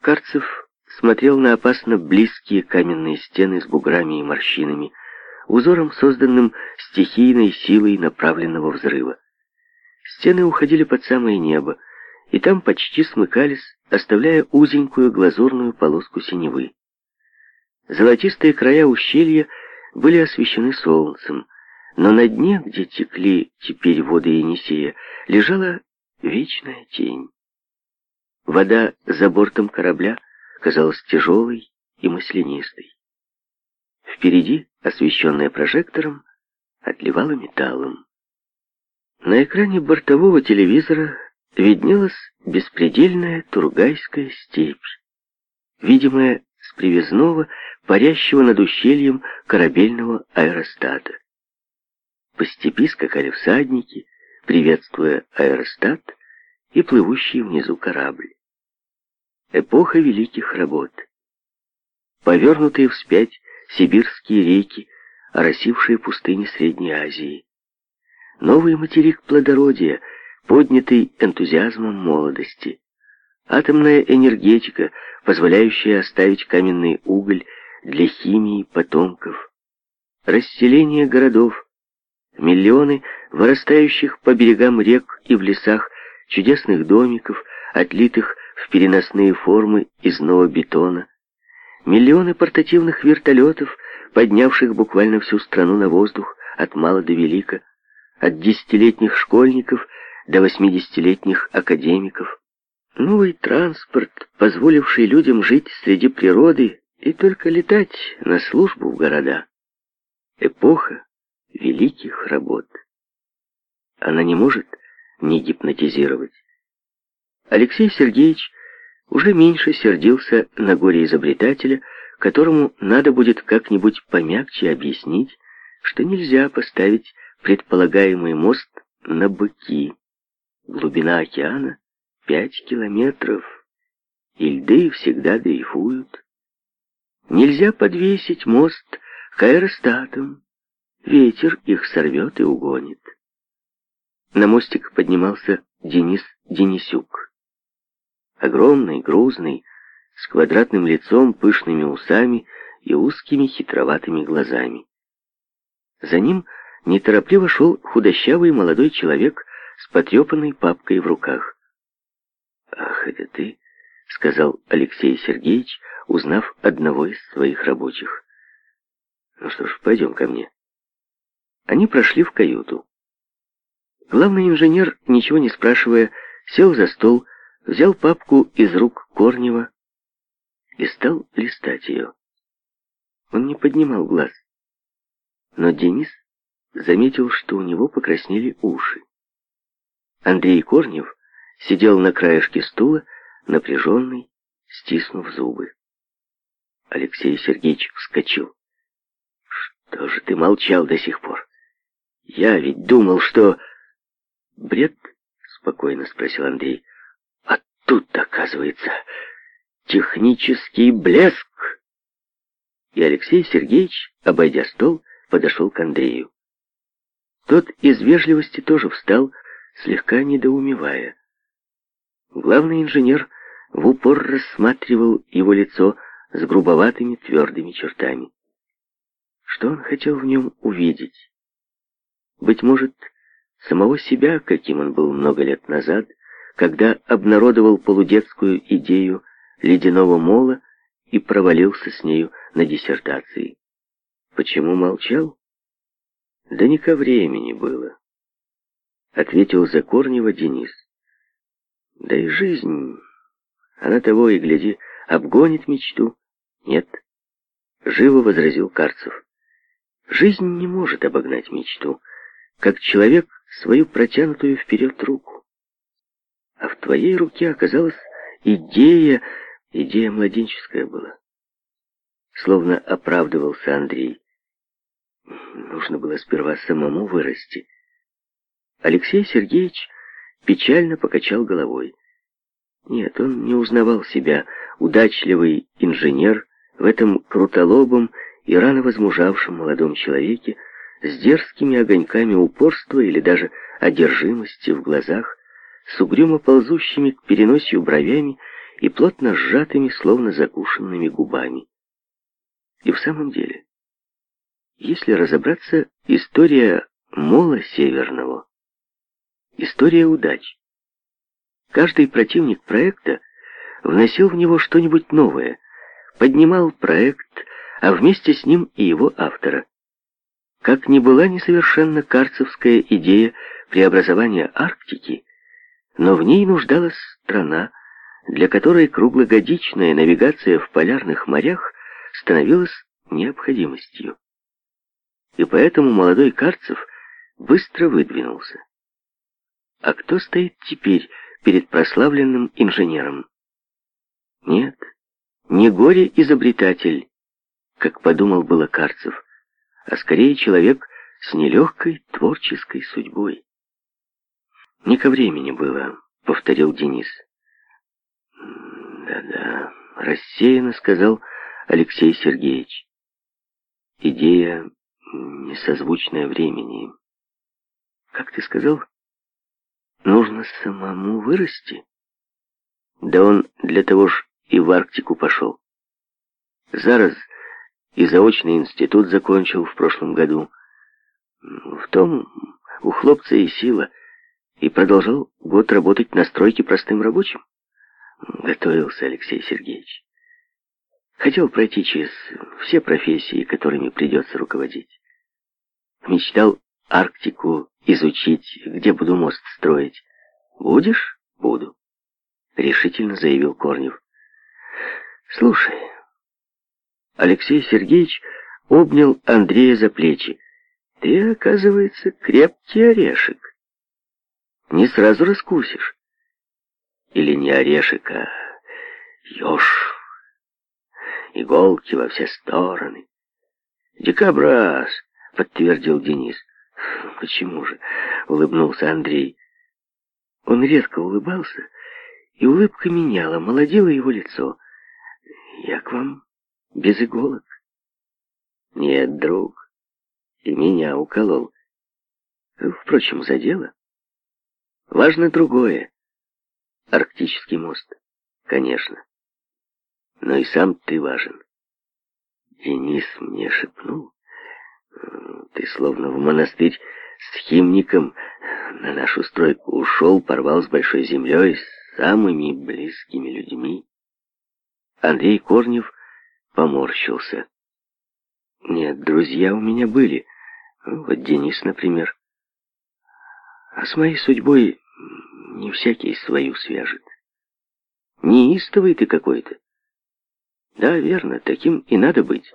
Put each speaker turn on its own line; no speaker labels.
Карцев смотрел на опасно близкие каменные стены с буграми и морщинами, узором, созданным стихийной силой направленного взрыва. Стены уходили под самое небо, и там почти смыкались, оставляя узенькую глазурную полоску синевы. Золотистые края ущелья были освещены солнцем, но на дне, где текли теперь воды Енисея, лежала вечная тень. Вода за бортом корабля казалась тяжелой и маслянистой. Впереди, освещенная прожектором, отливала металлом. На экране бортового телевизора виднелась беспредельная Тургайская степь, видимая с привязного, парящего над ущельем корабельного аэростата. По степи скакали всадники, приветствуя аэростат — и плывущий внизу корабль. Эпоха великих работ. Повернутые вспять сибирские реки, оросившие пустыни Средней Азии. Новый материк плодородия, поднятый энтузиазмом молодости. Атомная энергетика, позволяющая оставить каменный уголь для химии потомков. Расселение городов. Миллионы вырастающих по берегам рек и в лесах чудесных домиков, отлитых в переносные формы из бетона, миллионы портативных вертолетов, поднявших буквально всю страну на воздух от мала до велика, от десятилетних школьников до восьмидесятилетних академиков. Ну Новый транспорт, позволивший людям жить среди природы и только летать на службу в города. Эпоха великих работ. Она не может не гипнотизировать. Алексей Сергеевич уже меньше сердился на горе-изобретателя, которому надо будет как-нибудь помягче объяснить, что нельзя поставить предполагаемый мост на быки. Глубина океана — пять километров, и льды всегда дрейфуют. Нельзя подвесить мост к аэростатам, ветер их сорвет и угонит. На мостик поднимался Денис Денисюк. Огромный, грузный, с квадратным лицом, пышными усами и узкими хитроватыми глазами. За ним неторопливо шел худощавый молодой человек с потрепанной папкой в руках. «Ах, это ты!» — сказал Алексей Сергеевич, узнав одного из своих рабочих. «Ну что ж, пойдем ко мне». Они прошли в каюту. Главный инженер, ничего не спрашивая, сел за стол, взял папку из рук Корнева и стал листать ее. Он не поднимал глаз, но Денис заметил, что у него покраснели уши. Андрей Корнев сидел на краешке стула, напряженный, стиснув зубы. Алексей Сергеевич вскочил. «Что же ты молчал до сих пор? Я ведь думал, что...» «Бред?» — спокойно спросил Андрей. «А тут, оказывается, технический блеск!» И Алексей Сергеевич, обойдя стол, подошел к Андрею. Тот из вежливости тоже встал, слегка недоумевая. Главный инженер в упор рассматривал его лицо с грубоватыми твердыми чертами. Что он хотел в нем увидеть? Быть может, самого себя, каким он был много лет назад, когда обнародовал полудетскую идею ледяного мола и провалился с нею на диссертации. Почему молчал? Да не ко времени было, ответил за Корнева Денис. Да и жизнь, она того и гляди, обгонит мечту. Нет, живо возразил Карцев. Жизнь не может обогнать мечту как человек свою протянутую вперед руку. А в твоей руке оказалась идея, идея младенческая была. Словно оправдывался Андрей. Нужно было сперва самому вырасти. Алексей Сергеевич печально покачал головой. Нет, он не узнавал себя, удачливый инженер, в этом крутолобом и рано возмужавшем молодом человеке, с дерзкими огоньками упорства или даже одержимости в глазах, с угрюмо ползущими к переносью бровями и плотно сжатыми, словно закушенными губами. И в самом деле, если разобраться, история Мола Северного — история удач. Каждый противник проекта вносил в него что-нибудь новое, поднимал проект, а вместе с ним и его автора. Как ни была несовершенна карцевская идея преобразования Арктики, но в ней нуждалась страна, для которой круглогодичная навигация в полярных морях становилась необходимостью. И поэтому молодой Карцев быстро выдвинулся. А кто стоит теперь перед прославленным инженером? Нет, не горе-изобретатель, как подумал было Карцев, а скорее человек с нелегкой творческой судьбой. «Не ко времени было», — повторил Денис. «Да-да», — рассеянно сказал Алексей Сергеевич. «Идея несозвучная времени. Как ты сказал, нужно самому вырасти?» Да он для того ж и в Арктику пошел. Зараз и заочный институт закончил в прошлом году. В том у хлопца и сила, и продолжал год работать на стройке простым рабочим. Готовился Алексей Сергеевич. Хотел пройти через все профессии, которыми придется руководить. Мечтал Арктику изучить, где буду мост строить. «Будешь?» «Буду», — решительно заявил Корнев. «Слушай, Алексей Сергеевич обнял Андрея за плечи. «Ты, оказывается, крепкий орешек. Не сразу раскусишь. Или не орешек, а еж. Иголки во все стороны. Дикобраз!» — подтвердил Денис. «Почему же?» — улыбнулся Андрей. Он редко улыбался, и улыбка меняла, молодила его лицо. «Я к вам без иголок. Нет, друг, и меня уколол. Впрочем, за дело. Важно другое. Арктический мост, конечно. Но и сам ты важен. Денис мне шепнул. Ты словно в монастырь с химником на нашу стройку ушел, порвал с большой землей, с самыми близкими людьми. Андрей Корнев поморщился. Нет, друзья у меня были. Вот Денис, например. А с моей судьбой не всякий свою свяжет. Неистовый ты какой-то. Да, верно, таким и надо быть.